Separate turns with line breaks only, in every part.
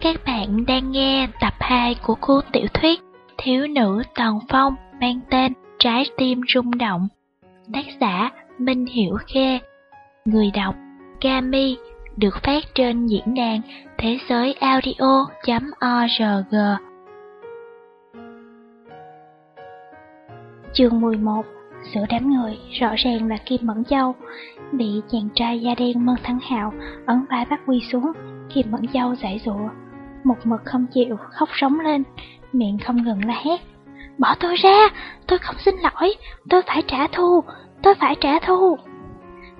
Các bạn đang nghe tập 2 của cuốn tiểu thuyết Thiếu nữ toàn Phong mang tên Trái tim rung động. Tác giả Minh Hiểu khe Người đọc Kami được phát trên diễn đàn thế giới audio.org. Chương 11 Giữa đám người, rõ ràng là Kim Mẫn Châu Bị chàng trai da đen Mân Thắng Hạo ấn vai bắt quy xuống Kim Mẫn Châu giải dụa. Một mực không chịu, khóc sống lên Miệng không ngừng la hét. Bỏ tôi ra, tôi không xin lỗi Tôi phải trả thù, tôi phải trả thù.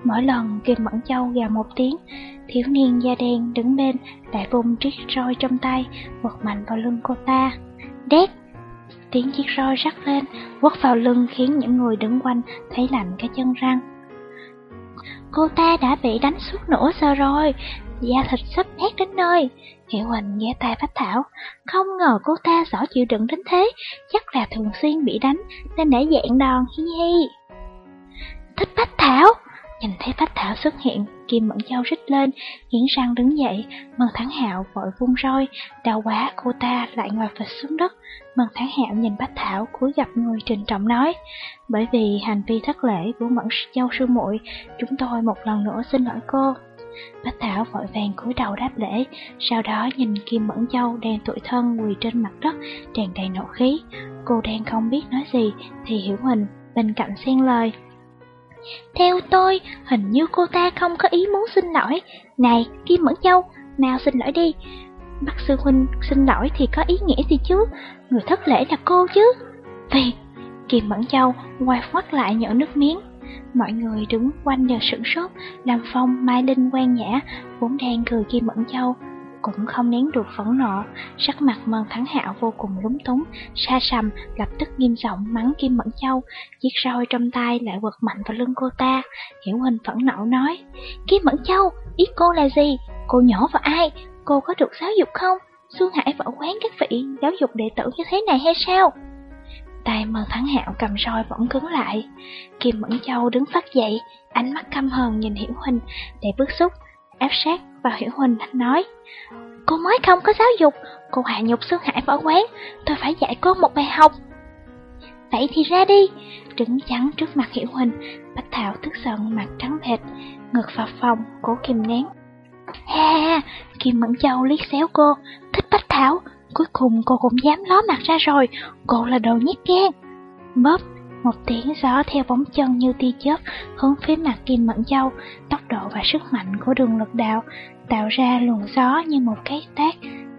Mỗi lần Kim Mẫn Châu gào một tiếng Thiếu niên da đen đứng bên Lại vùng chiếc roi trong tay Quật mạnh vào lưng cô ta. Đét! Tiếng chiếc roi rắc lên, quất vào lưng khiến những người đứng quanh thấy lạnh cả chân răng. Cô ta đã bị đánh suốt nửa giờ rồi, da thịt sắp nát đến nơi. Hiệu Huỳnh nghe tay Bách Thảo, không ngờ cô ta giỏi chịu đựng đến thế, chắc là thường xuyên bị đánh nên để dạng đòn hi hi. Thích Bách Thảo! Nhìn thấy Bách Thảo xuất hiện, Kim Mẫn Châu rít lên, nghiến răng đứng dậy, Mần Thắng Hạo vội vung roi, đau quá cô ta lại ngồi phịch xuống đất. Mần Thắng Hạo nhìn Bách Thảo cúi gặp người trình trọng nói, bởi vì hành vi thất lễ của Mẫn Châu sư muội, chúng tôi một lần nữa xin lỗi cô. Bách Thảo vội vàng cúi đầu đáp lễ, sau đó nhìn Kim Mẫn Châu đang tủi thân quỳ trên mặt đất, tràn đầy nộ khí. Cô đang không biết nói gì thì Hiểu Huỳnh bên cạnh xen lời. Theo tôi, hình như cô ta không có ý muốn xin lỗi. Này, Kim Mẫn Châu, nào xin lỗi đi. Bác sư huynh xin lỗi thì có ý nghĩa gì chứ? Người thất lễ là cô chứ. Vì, Kim Mẫn Châu quay phát lại nhỡ nước miếng. Mọi người đứng quanh đều sửng sốt, Lam Phong, Mai Linh, Quan Nhã vốn đang cười Kim Mẫn Châu, cũng không nén được phẫn nộ, sắc mặt Mân Thắng Hạo vô cùng lúng túng, xa sầm lập tức nghiêm giọng mắng Kim Mẫn Châu, chiếc roi trong tay lại quật mạnh vào lưng cô ta. Hiểu Hình phẫn nộ nói: "Kim Mẫn Châu, ý cô là gì? Cô nhỏ vào ai? Cô có được giáo dục không? Xuân Hải võ quán các vị giáo dục đệ tử như thế này hay sao?" Tay mờ Thắng Hạo cầm roi vẫn cứng lại. Kim Mẫn Châu đứng phát dậy, ánh mắt căm hờn nhìn Hiểu Huynh để bức xúc, áp sát vào Hiểu Huynh nói Cô mới không có giáo dục, cô hạ nhục Xuân Hải võ quán, tôi phải dạy cô một bài học. Vậy thì ra đi, đứng chắn trước mặt Hiểu Huỳnh, bách Thảo tức giận mặt trắng bệch, ngực vào phòng, cố kìm nén. Ha, Kim Mẫn Châu liếc xéo cô, thích bách Thảo, cuối cùng cô cũng dám ló mặt ra rồi, cô là đồ nhất gan. Bóp, một tiếng gió theo bóng chân như tia chớp hướng phía mặt Kim Mẫn Châu, tốc độ và sức mạnh của đường lực đạo tạo ra luồng gió như một cái tác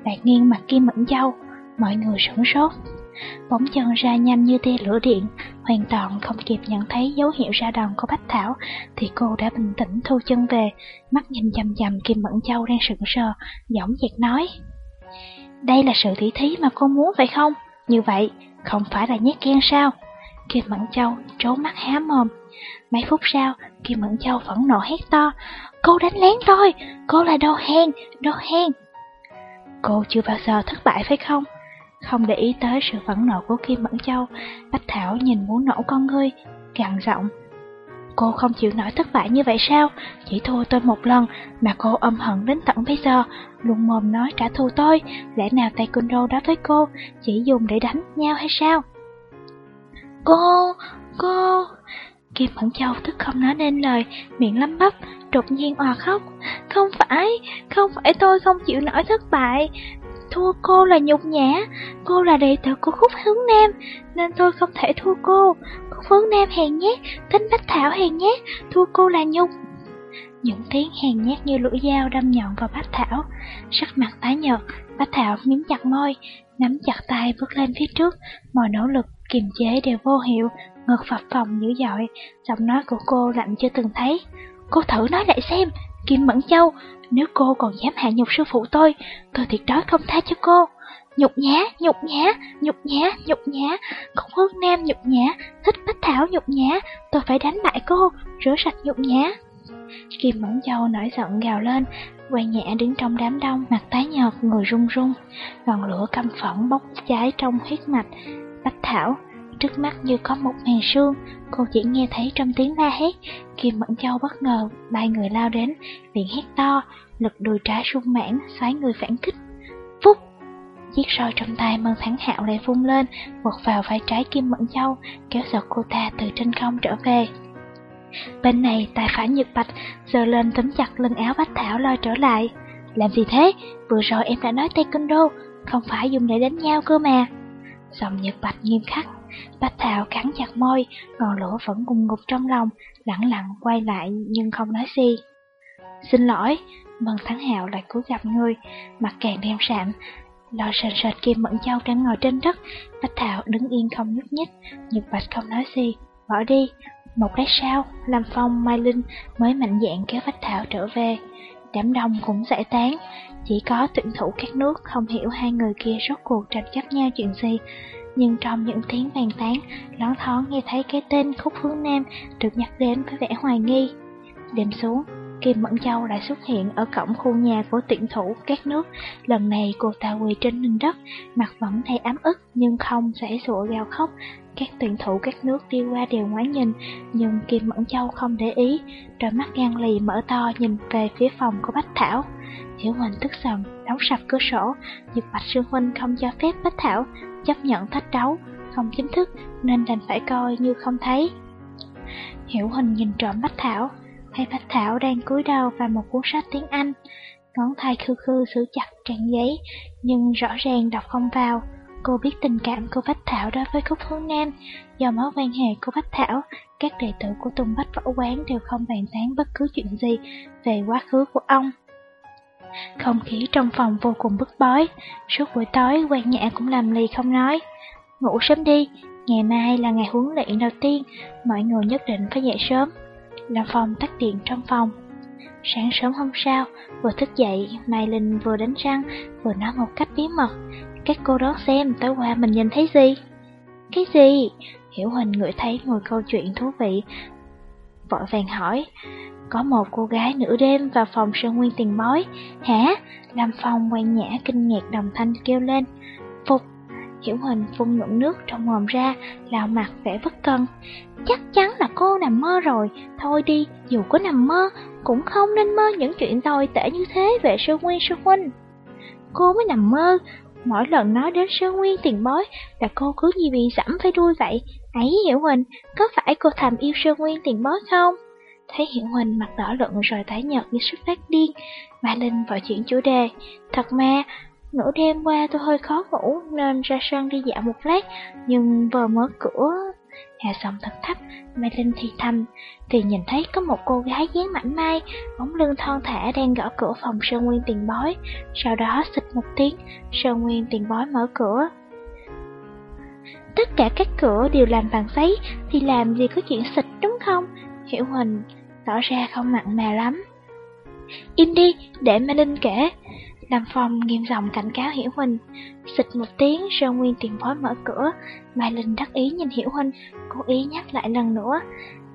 lại nghiêng mặt Kim Mẫn Châu. Mọi người sửng sốt. Bóng chân ra nhanh như tia lửa điện, hoàn toàn không kịp nhận thấy dấu hiệu ra đòn của Bách Thảo, thì cô đã bình tĩnh thu chân về, mắt nhìn chằm chằm Kim Mẫn Châu đang sững sờ, giọng giật nói. Đây là sự tỉ thí mà cô muốn phải không? Như vậy, không phải là nhát gan sao? Kim Mẫn Châu trố mắt há mồm. Mấy phút sau, Kim Mẫn Châu phẫn nộ hét to. Cô đánh lén tôi, cô là đồ hèn, đồ hèn. Cô chưa bao giờ thất bại phải không? Không để ý tới sự phẫn nộ của Kim Mẫn Châu, Bách Thảo nhìn muốn nổ con ngươi, gằn giọng. Cô không chịu nổi thất bại như vậy sao? Chỉ thua tôi một lần mà cô âm hận đến tận bây giờ, luôn mồm nói trả thù tôi, lẽ nào taekwondo đó với cô chỉ dùng để đánh nhau hay sao? Cô, cô... Kim Mẫn Châu tức không nói nên lời, miệng lắm bắp, đột nhiên òa khóc. Không phải, không phải tôi không chịu nổi thất bại. Thua cô là nhục nhã, cô là đệ tử của Khúc Hướng Nam, nên tôi không thể thua cô. Khúc Hướng Nam hèn nhát, Thính Bách Thảo hèn nhát, thua cô là nhục. Những tiếng hèn nhát như lưỡi dao đâm nhọn vào Bách Thảo. Sắc mặt tái nhợt, Bách Thảo miếm chặt môi, nắm chặt tay bước lên phía trước, mọi nỗ lực kiềm chế đều vô hiệu, ngực phập phòng dữ dội, giọng nói của cô lạnh chưa từng thấy. Cô thử nói lại xem, Kim Mẫn Châu, nếu cô còn dám hạ nhục sư phụ tôi, tôi tuyệt đối không tha cho cô. Nhục nhã, nhục nhã, nhục nhã, nhục nhã, không hương nam nhục nhã, thích bách thảo nhục nhã, tôi phải đánh bại cô, rửa sạch nhục nhã. Kim Mẫn Châu nổi giận gào lên, quan nhã đứng trong đám đông, mặt tái nhợt, người run run, ngọn lửa căm phẫn bốc cháy trong huyết mạch. Bách Thảo, trước mắt như có một màn sương, cô chỉ nghe thấy trong tiếng la hét. Kim Mẫn Châu bất ngờ, ba người lao đến, miệng hét to, lực đùi trái sung mãn, xoáy người phản kích. Phúc! Chiếc roi trong tay Mân Thắng Hạo lại vung lên, quật vào vai trái Kim Mẫn Châu, kéo giật cô ta từ trên không trở về. Bên này, tay phải Nhật Bạch giơ lên tấm chặt lưng áo Bách Thảo lôi trở lại. Làm gì thế? Vừa rồi em đã nói taekwondo, không phải dùng để đánh nhau cơ mà. Giọng Nhật Bạch nghiêm khắc, Bách Thảo cắn chặt môi, ngọn lửa vẫn cùng ngục trong lòng, lặng lặng quay lại nhưng không nói gì. Xin lỗi, Mần Thắng Hạo lại cúi gặp người, mặt càng đen sạm, lo sền sệt Kim Mẫn Châu đang ngồi trên đất, Bách Thảo đứng yên không nhúc nhích, Nhật Bạch không nói gì, bỏ đi. Một lát sau, Lâm Phong, Mai Linh mới mạnh dạn kéo Bách Thảo trở về. Đám đông cũng giải tán, chỉ có tuyển thủ các nước không hiểu hai người kia rốt cuộc tranh chấp nhau chuyện gì. Nhưng trong những tiếng bàn tán, loáng thoáng nghe thấy cái tên Khúc Hướng Nam được nhắc đến với vẻ hoài nghi. Đêm xuống, Kim Mẫn Châu lại xuất hiện ở cổng khu nhà của tuyển thủ các nước. Lần này cô ta quỳ trên nền đất, mặt vẫn thay ám ức nhưng không sẽ sụa gào khóc. Các tuyển thủ các nước đi qua đều ngoái nhìn, nhưng Kim Mẫn Châu không để ý, đôi mắt gan lì mở to nhìn về phía phòng của Bách Thảo. Hiểu Huỳnh tức giận, đóng sập cửa sổ, Nhật Bạch Sư Huynh không cho phép Bách Thảo chấp nhận thách đấu, không chính thức nên đành phải coi như không thấy. Hiểu Huỳnh nhìn trộm Bách Thảo, thấy Bách Thảo đang cúi đầu vào một cuốn sách tiếng Anh. Ngón tay khư khư giữ chặt trang giấy, nhưng rõ ràng đọc không vào. Cô biết tình cảm của Bách Thảo đối với Khúc Hướng Nam, do mối quan hệ của Bách Thảo, các đệ tử của Tùng Bách Võ Quán đều không bàn tán bất cứ chuyện gì về quá khứ của ông. Không khí trong phòng vô cùng bức bối, suốt buổi tối quan nhã cũng làm lì không nói. Ngủ sớm đi, ngày mai là ngày huấn luyện đầu tiên, mọi người nhất định phải dậy sớm. Làm phòng tắt điện trong phòng. Sáng sớm hôm sau, vừa thức dậy, Mai Linh vừa đánh răng, vừa nói một cách bí mật. Các cô đón xem tối qua mình nhìn thấy gì? Cái gì? Hiểu Huỳnh ngửi thấy ngồi câu chuyện thú vị. Vội vàng hỏi, có một cô gái nửa đêm vào phòng Sơn Nguyên tiền bói. Hả? Lâm Phong quan nhã kinh ngạc đồng thanh kêu lên. Phục, Hiểu Huỳnh phun ngụm nước trong mồm ra, lao mặt vẻ bất cân. Chắc chắn là cô nằm mơ rồi, thôi đi, dù có nằm mơ, cũng không nên mơ những chuyện tồi tệ như thế về Sơn Nguyên sơn Huynh. Cô mới nằm mơ, mỗi lần nói đến Sơn Nguyên tiền bối là cô cứ như bị giảm phải đuôi vậy. Ấy Hiểu Huỳnh, có phải cô thầm yêu Sơn Nguyên tiền bối không? Thấy Hiển Huỳnh mặt đỏ lựng rồi tái nhợt như sức phát điên, Mai Linh vội chuyển chủ đề. Thật mà, nửa đêm qua tôi hơi khó ngủ nên ra sân đi dạo một lát, nhưng vừa mở cửa Hạ giọng thật thấp, Mai Linh thì thầm, thì nhìn thấy có một cô gái dáng mảnh mai, bóng lưng thon thả đang gõ cửa phòng Sơn Nguyên tiền bói. Sau đó xịt một tiếng, Sơn Nguyên tiền bói mở cửa. Tất cả các cửa đều làm bằng giấy, thì làm gì có chuyện xịt đúng không? Hiểu Huỳnh tỏ ra không mặn mà lắm. Im đi, để Mai Linh kể. Lâm Phong nghiêm giọng cảnh cáo Hiểu Huỳnh. Xịt một tiếng, Sơn Nguyên tiền bối mở cửa. Mai Linh đắc ý nhìn Hiểu Huỳnh, cố ý nhắc lại lần nữa.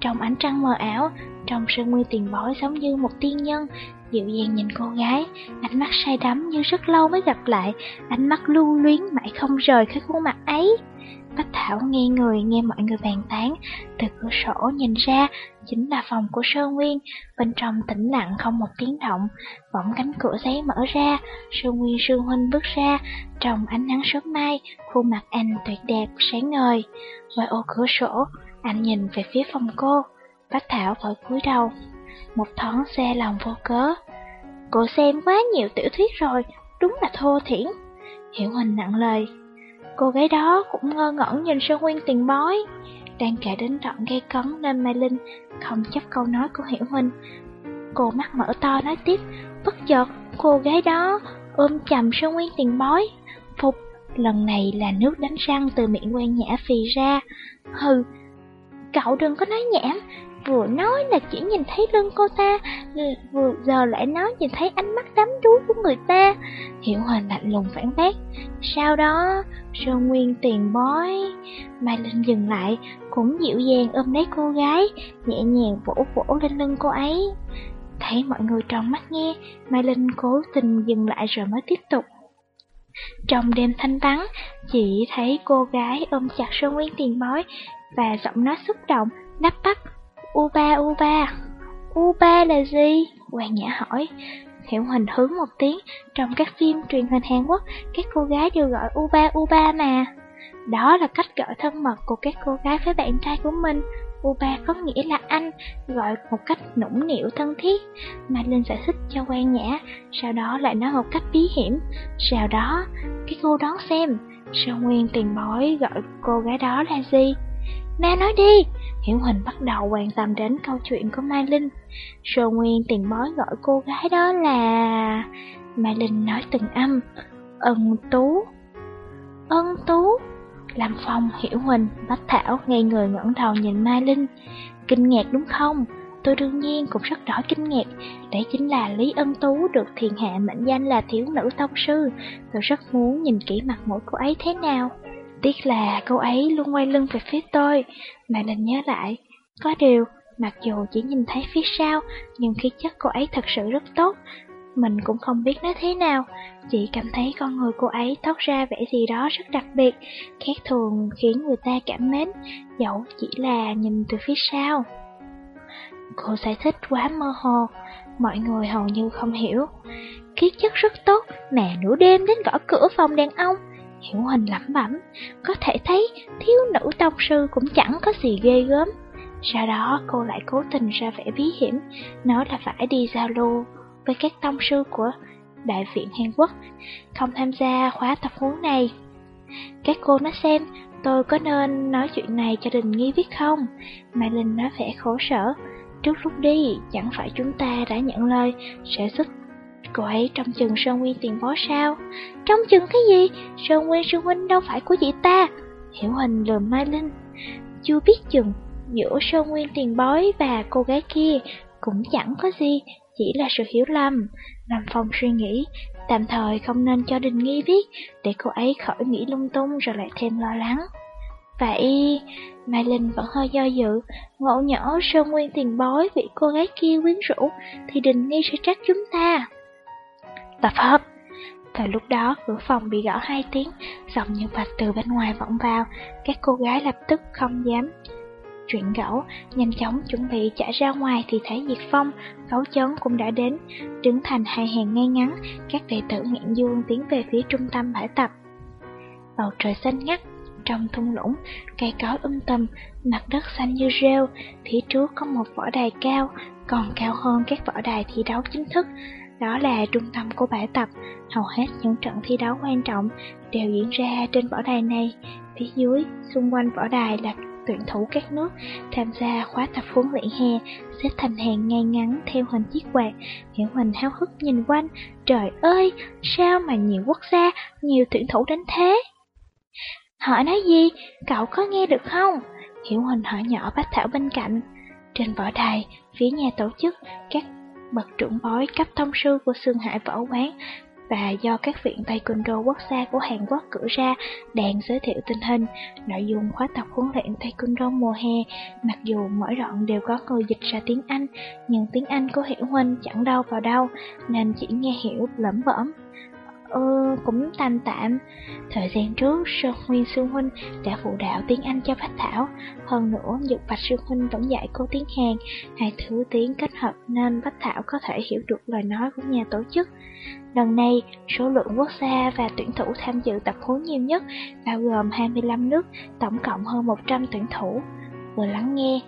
Trong ánh trăng mờ ảo, trong Sơn Nguyên tiền bối giống như một tiên nhân, dịu dàng nhìn cô gái, ánh mắt say đắm như rất lâu mới gặp lại, ánh mắt lưu luyến mãi không rời khỏi khuôn mặt ấy. Bách Thảo nghe người nghe mọi người bàn tán, từ cửa sổ nhìn ra chính là phòng của Sơn Nguyên, bên trong tĩnh lặng không một tiếng động, bỗng cánh cửa giấy mở ra, Sơn Nguyên Sương Huynh bước ra, trong ánh nắng sớm mai, khuôn mặt anh tuyệt đẹp, sáng ngời. Ngoài ô cửa sổ, anh nhìn về phía phòng cô, Bách Thảo vội cúi đầu, một thoáng xe lòng vô cớ. Cô xem quá nhiều tiểu thuyết rồi, đúng là thô thiển. Hiểu Huỳnh nặng lời, Cô gái đó cũng ngơ ngẩn nhìn Sơn Nguyên tiền bói. Đang kể đến đoạn gây cấn nên Mai Linh không chấp câu nói của Hiểu Huynh. Cô mắt mở to nói tiếp, bất chợt cô gái đó ôm chầm Sơn Nguyên tiền bói. Phục, lần này là nước đánh răng từ miệng quen nhã phì ra. Hừ, cậu đừng có nói nhảm, vừa nói là chỉ nhìn thấy lưng cô ta, vừa giờ lại nói nhìn thấy ánh mắt đắm đuối của người ta. Hiểu Hoành lạnh lùng phản bác. Sau đó, Sơn Nguyên tiền bói. Mai Linh dừng lại, cũng dịu dàng ôm lấy cô gái, nhẹ nhàng vỗ vỗ lên lưng cô ấy. Thấy mọi người tròn mắt nghe, Mai Linh cố tình dừng lại rồi mới tiếp tục. Trong đêm thanh vắng, chỉ thấy cô gái ôm chặt Sơn Nguyên tiền bói và giọng nói xúc động, nắp bắp U3, U3 U3 là gì? Hoàng Nhã hỏi Hiệu hình hướng một tiếng, trong các phim truyền hình Hàn Quốc, các cô gái đều gọi Uba Uba mà. Đó là cách gọi thân mật của các cô gái với bạn trai của mình. Uba có nghĩa là anh, gọi một cách nũng nịu thân thiết. Mà Linh giải thích cho quan nhã, sau đó lại nói một cách bí hiểm. Sau đó, cái cô đón xem, Sao Nguyên tiền bói gọi cô gái đó là gì? Nè nói đi! Hiển Huỳnh bắt đầu quan tâm đến câu chuyện của Mai Linh. Sơ Nguyên tiền bói gọi cô gái đó là... Mai Linh nói từng âm. Ân Tú. Ân Tú. Lâm Phong, Hiểu Huỳnh, Bách Thảo ngay người ngẩng đầu nhìn Mai Linh. Kinh ngạc đúng không? Tôi đương nhiên cũng rất đỏ kinh ngạc. Đấy chính là Lý Ân Tú được thiền hạ mệnh danh là thiếu nữ tông sư. Tôi rất muốn nhìn kỹ mặt mũi cô ấy thế nào. Tiếc là cô ấy luôn quay lưng về phía tôi. mà nên nhớ lại. Có điều, mặc dù chỉ nhìn thấy phía sau, nhưng khí chất cô ấy thật sự rất tốt. Mình cũng không biết nó thế nào, chỉ cảm thấy con người cô ấy thoát ra vẻ gì đó rất đặc biệt, khác thường khiến người ta cảm mến, dẫu chỉ là nhìn từ phía sau. Cô giải thích quá mơ hồ, mọi người hầu như không hiểu. Khí chất rất tốt, mà nửa đêm đến gõ cửa phòng đàn ông. Hiểu hình lẩm bẩm, có thể thấy thiếu nữ tông sư cũng chẳng có gì ghê gớm. Sau đó cô lại cố tình ra vẻ bí hiểm, nói là phải đi giao lưu với các tông sư của Đại viện Hàn Quốc, không tham gia khóa tập huấn này. Các cô nói xem, tôi có nên nói chuyện này cho Đình Nghi biết không? Mai Linh nói vẻ khổ sở. Trước lúc đi, chẳng phải chúng ta đã nhận lời sẽ giúp cô ấy trong chừng Sơn Nguyên tiền bó sao? Trong chừng cái gì? Sơn Nguyên Sơn Huynh đâu phải của chị ta. Hiểu hình lườm Mai Linh. Chưa biết chừng, giữa Sơn Nguyên tiền bói và cô gái kia cũng chẳng có gì, chỉ là sự hiểu lầm. làm phòng suy nghĩ, tạm thời không nên cho Đình Nghi biết, để cô ấy khỏi nghĩ lung tung rồi lại thêm lo lắng. Vậy, Mai Linh vẫn hơi do dự, ngộ nhỏ Sơn Nguyên tiền bói bị cô gái kia quyến rũ, thì Đình Nghi sẽ trách chúng ta. Tập hợp! Thời lúc đó, cửa phòng bị gõ hai tiếng, giọng như vạch từ bên ngoài vọng vào, các cô gái lập tức không dám chuyện gẫu, nhanh chóng chuẩn bị chạy ra ngoài thì thấy Diệt Phong, gấu chấn cũng đã đến, đứng thành hai hàng ngay ngắn, các đệ tử ngạn dương tiến về phía trung tâm bãi tập. Bầu trời xanh ngắt, trong thung lũng, cây cối um tùm, mặt đất xanh như rêu, phía trước có một võ đài cao, còn cao hơn các võ đài thi đấu chính thức. Đó là trung tâm của bãi tập, hầu hết những trận thi đấu quan trọng đều diễn ra trên võ đài này. Phía dưới, xung quanh võ đài là tuyển thủ các nước tham gia khóa tập huấn luyện hè, xếp thành hàng ngay ngắn theo hình chiếc quạt. Hiểu mình háo hức nhìn quanh, trời ơi, sao mà nhiều quốc gia, nhiều tuyển thủ đến thế? Hỏi nói gì, cậu có nghe được không? Hiểu hình hỏi nhỏ Bách Thảo bên cạnh. Trên võ đài, phía nhà tổ chức, các bậc trưởng bói cấp thông sư của Sương Hải Võ Quán và do các viện Taekwondo quốc gia của Hàn Quốc cử ra đang giới thiệu tình hình, nội dung khóa tập huấn luyện Taekwondo mùa hè. Mặc dù mỗi đoạn đều có người dịch ra tiếng Anh, nhưng tiếng Anh của Hiểu Huynh chẳng đâu vào đâu, nên chỉ nghe hiểu lẩm bẩm. Ừ, cũng tạm tạm. Thời gian trước, Sơn Nguyên Sư Huynh đã phụ đạo tiếng Anh cho Bách Thảo. Hơn nữa, Dục Bạch Sư Huynh vẫn dạy cô tiếng Hàn. Hai thứ tiếng kết hợp nên Bách Thảo có thể hiểu được lời nói của nhà tổ chức. Lần này, số lượng quốc gia và tuyển thủ tham dự tập huấn nhiều nhất, bao gồm 25 nước, tổng cộng hơn 100 tuyển thủ. Vừa lắng nghe,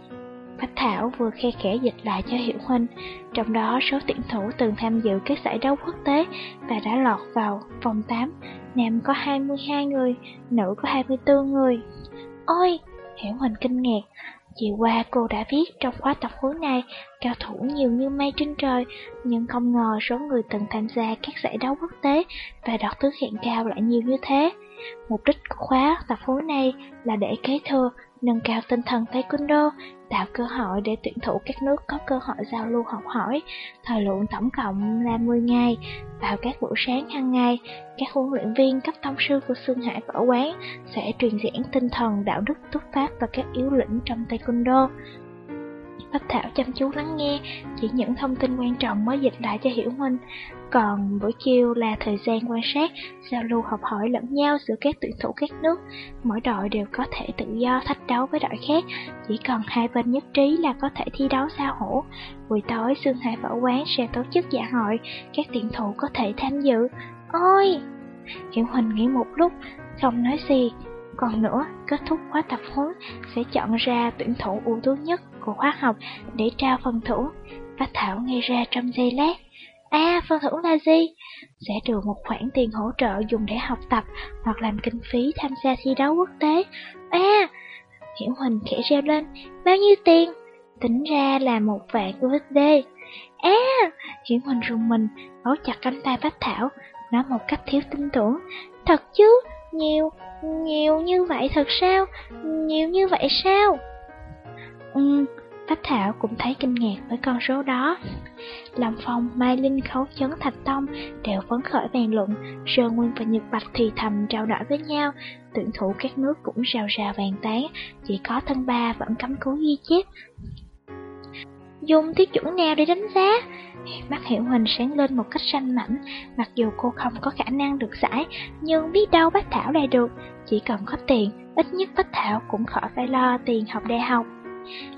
Bách Thảo vừa khe khẽ dịch lại cho Hiểu Huynh, trong đó số tuyển thủ từng tham dự các giải đấu quốc tế và đã lọt vào vòng 8, nam có 22 người, nữ có 24 người. Ôi, Hiểu Huynh kinh ngạc, chiều qua cô đã biết trong khóa tập huấn này cao thủ nhiều như mây trên trời, nhưng không ngờ số người từng tham gia các giải đấu quốc tế và đoạt thứ hạng cao lại nhiều như thế. Mục đích của khóa tập huấn này là để kế thừa, nâng cao tinh thần taekwondo, tạo cơ hội để tuyển thủ các nước có cơ hội giao lưu học hỏi. Thời lượng tổng cộng là 10 ngày, vào các buổi sáng hàng ngày, các huấn luyện viên cấp thông sư của Sương Hải Võ Quán sẽ truyền giảng tinh thần, đạo đức, túc pháp và các yếu lĩnh trong taekwondo. Bách Thảo chăm chú lắng nghe, chỉ những thông tin quan trọng mới dịch lại cho Hiểu Minh. Còn buổi chiều là thời gian quan sát, giao lưu học hỏi lẫn nhau giữa các tuyển thủ các nước. Mỗi đội đều có thể tự do thách đấu với đội khác, chỉ cần hai bên nhất trí là có thể thi đấu sao hổ. Buổi tối, Sương Hải Võ Quán sẽ tổ chức dạ hội, các tuyển thủ có thể tham dự. Ôi! Hiểu Huỳnh nghĩ một lúc, không nói gì. Còn nữa, kết thúc khóa tập huấn sẽ chọn ra tuyển thủ ưu tú nhất của khóa học để trao phần thưởng. Bác Thảo nghe ra trong giây lát. À, phần thưởng là gì? Sẽ được một khoản tiền hỗ trợ dùng để học tập hoặc làm kinh phí tham gia thi đấu quốc tế. À, Hiểu Huỳnh khẽ reo lên, bao nhiêu tiền? Tính ra là một vạn USD. À, Hiểu Huỳnh rùng mình, bấu chặt cánh tay Bách Thảo, nói một cách thiếu tin tưởng. Thật chứ, nhiều, nhiều như vậy thật sao? Nhiều như vậy sao? Ừ, Bách Thảo cũng thấy kinh ngạc với con số đó. Lâm Phong, Mai Linh, Khấu Chấn, Thạch Tông đều phấn khởi bàn luận, Sơn Nguyên và Nhật Bạch thì thầm trao đổi với nhau, tuyển thủ các nước cũng rào rào bàn tán, chỉ có thân ba vẫn cấm cú ghi chép. Dùng tiêu chuẩn nào để đánh giá? Mắt Hiểu Huỳnh sáng lên một cách xanh mảnh, mặc dù cô không có khả năng được giải, nhưng biết đâu Bách Thảo lại được, chỉ cần có tiền, ít nhất Bách Thảo cũng khỏi phải lo tiền học đại học.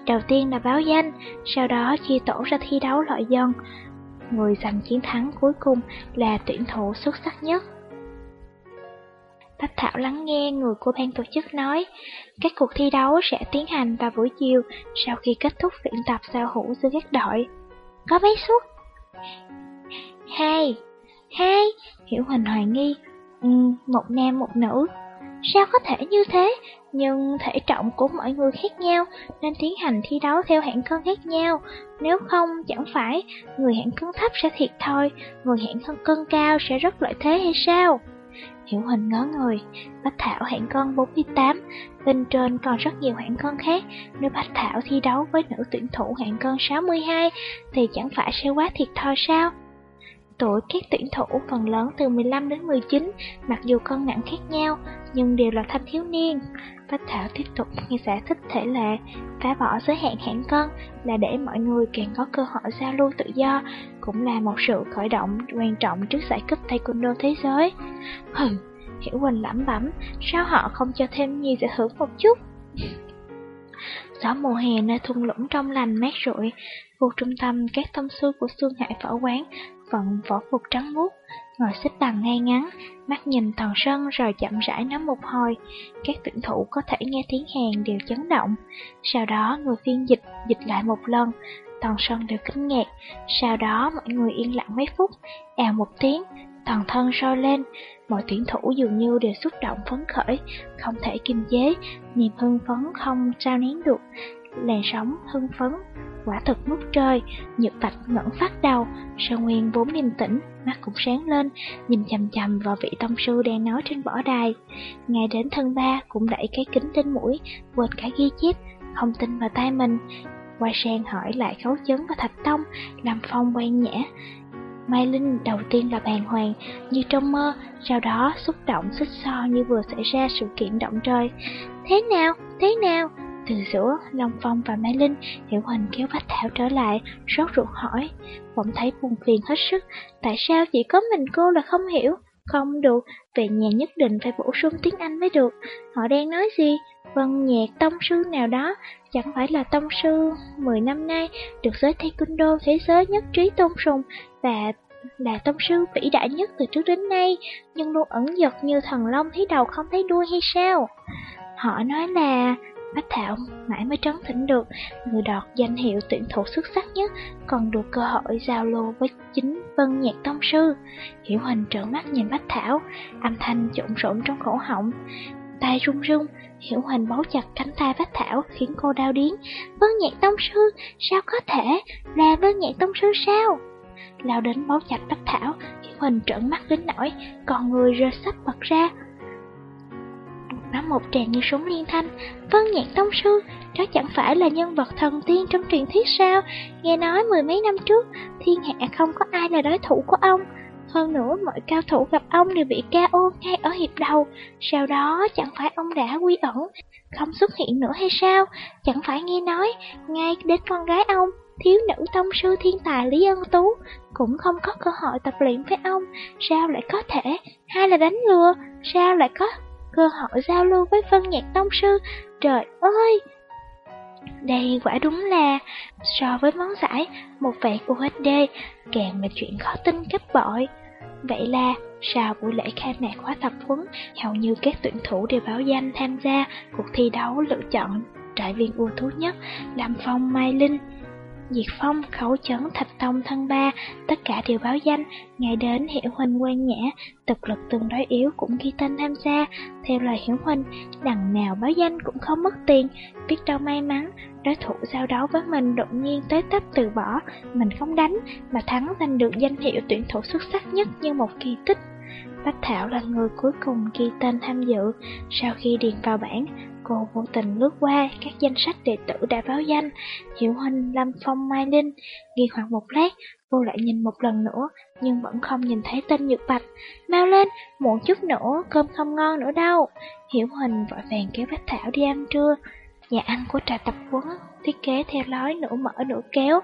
Đầu tiên là báo danh, sau đó chia tổ ra thi đấu loại dân. Người giành chiến thắng cuối cùng là tuyển thủ xuất sắc nhất. Bách Thảo lắng nghe người của ban tổ chức nói, các cuộc thi đấu sẽ tiến hành vào buổi chiều sau khi kết thúc luyện tập giao hữu giữa các đội. Có mấy suất? Hai. Hai. Hiểu Huỳnh hoài nghi. Ừ, một nam một nữ. Sao có thể như thế? Nhưng thể trọng của mọi người khác nhau nên tiến hành thi đấu theo hạng cân khác nhau. Nếu không, chẳng phải người hạng cân thấp sẽ thiệt thôi, người hạng cân cao sẽ rất lợi thế hay sao? Hiểu Hình ngó người, Bách Thảo hạng cân 48, bên trên còn rất nhiều hạng cân khác. Nếu Bách Thảo thi đấu với nữ tuyển thủ hạng cân 62 thì chẳng phải sẽ quá thiệt thòi sao? Tuổi các tuyển thủ phần lớn từ 15 đến 19, mặc dù cân nặng khác nhau, nhưng đều là thanh thiếu niên. Bách Thảo tiếp tục nghe giải thích thể lệ, phá bỏ giới hạn hạn cân là để mọi người càng có cơ hội giao lưu tự do, cũng là một sự khởi động quan trọng trước giải cúp taekwondo thế giới. Hừ, Hiểu Quỳnh lẩm bẩm, sao họ không cho thêm nhiều giải thưởng một chút? Gió mùa hè nơi thung lũng trong lành mát rượi, khu trung tâm các tâm sư của Xuân Hải Phở Quán vận võ phục trắng muốt, ngồi xếp bằng ngay ngắn, mắt nhìn toàn sân rồi chậm rãi nắm một hồi. Các tuyển thủ có thể nghe tiếng Hàn đều chấn động. Sau đó người phiên dịch dịch lại một lần, toàn sân đều kinh ngạc. Sau đó mọi người yên lặng mấy phút, ào một tiếng, toàn thân sôi lên. Mọi tuyển thủ dường như đều xúc động phấn khởi, không thể kiềm chế, niềm hưng phấn không sao nén được. Làn sóng hưng phấn quả thực ngút trời, Nhật Bạch ngẩng phát đầu, Sơn Nguyên vốn điềm tĩnh, mắt cũng sáng lên, nhìn chằm chằm vào vị tông sư đang nói trên võ đài. Ngay đến thân ba cũng đẩy cái kính trên mũi, quên cả ghi chép, không tin vào tay mình. Quay sang hỏi lại khấu chấn và thạch tông, làm phong quay nhã. Mai Linh đầu tiên là bàng hoàng, như trong mơ, sau đó xúc động xích so như vừa xảy ra sự kiện động trời. Thế nào? Thế nào? Từ giữa, Long Phong và Mai Linh, Hiểu Huỳnh kéo Bách Thảo trở lại, sốt ruột hỏi. Bỗng thấy buồn phiền hết sức, tại sao chỉ có mình cô là không hiểu? Không được, về nhà nhất định phải bổ sung tiếng Anh mới được. Họ đang nói gì? Vân nhạc tông sư nào đó, chẳng phải là tông sư 10 năm nay, được giới taekwondo thế giới nhất trí tôn sùng và là tông sư vĩ đại nhất từ trước đến nay, nhưng luôn ẩn giật như thần long thấy đầu không thấy đuôi hay sao? Họ nói là Bách Thảo mãi mới trấn thỉnh được người đoạt danh hiệu tuyển thủ xuất sắc nhất, còn được cơ hội giao lưu với chính Vân Nhạc Tông Sư. Hiểu Hình trợn mắt nhìn Bách Thảo, âm thanh trộn rộn trong cổ họng. Tay run run, Hiểu Hình bấu chặt cánh tay Bách Thảo khiến cô đau điến. Vân Nhạc Tông Sư, sao có thể? Là Vân Nhạc Tông Sư sao? Lao đến bấu chặt Bách Thảo, Hiểu Hình trợn mắt đến nỗi, còn người rơi sắp bật ra, nó một tràng như súng liên thanh. Vân Nhạc Tông Sư Đó chẳng phải là nhân vật thần tiên trong truyền thuyết sao? Nghe nói mười mấy năm trước Thiên hạ không có ai là đối thủ của ông. Hơn nữa mọi cao thủ gặp ông đều bị KO ngay ở hiệp đầu. Sau đó chẳng phải ông đã quy ẩn Không xuất hiện nữa hay sao? Chẳng phải nghe nói Ngay đến con gái ông thiếu nữ tông sư thiên tài Lý Ân Tú cũng không có cơ hội tập luyện với ông, sao lại có thể, hay là đánh lừa, sao lại có cơ hội giao lưu với phân nhạc tông sư, trời ơi! Đây quả đúng là, so với món giải, một vạn USD, càng là chuyện khó tin gấp bội. Vậy là, sau buổi lễ khai mạc khóa tập huấn, hầu như các tuyển thủ đều báo danh tham gia cuộc thi đấu lựa chọn trại viên ưu tú nhất, Lâm Phong Mai Linh. Diệt Phong, Khẩu Chấn, Thạch Tông, Thân Ba, tất cả đều báo danh, ngày đến Hiểu Huynh quen nhã, thực lực tương đối yếu cũng ghi tên tham gia. Theo lời Hiểu Huynh, đằng nào báo danh cũng không mất tiền, biết đâu may mắn, đối thủ giao đấu với mình đột nhiên tới tấp từ bỏ, mình không đánh, mà thắng giành được danh hiệu tuyển thủ xuất sắc nhất như một kỳ tích. Bách Thảo là người cuối cùng ghi tên tham dự, sau khi điền vào bảng, Cô vô tình lướt qua các danh sách đệ tử đã báo danh, Hiểu Huynh, Lâm Phong, Mai Linh. Nghi hoặc một lát, cô lại nhìn một lần nữa, nhưng vẫn không nhìn thấy tên Nhược Bạch. Mau lên, muộn chút nữa, cơm không ngon nữa đâu. Hiểu hình vội vàng kéo Bách Thảo đi ăn trưa. Nhà ăn của trà tập quấn, thiết kế theo lối nửa mở nửa kéo.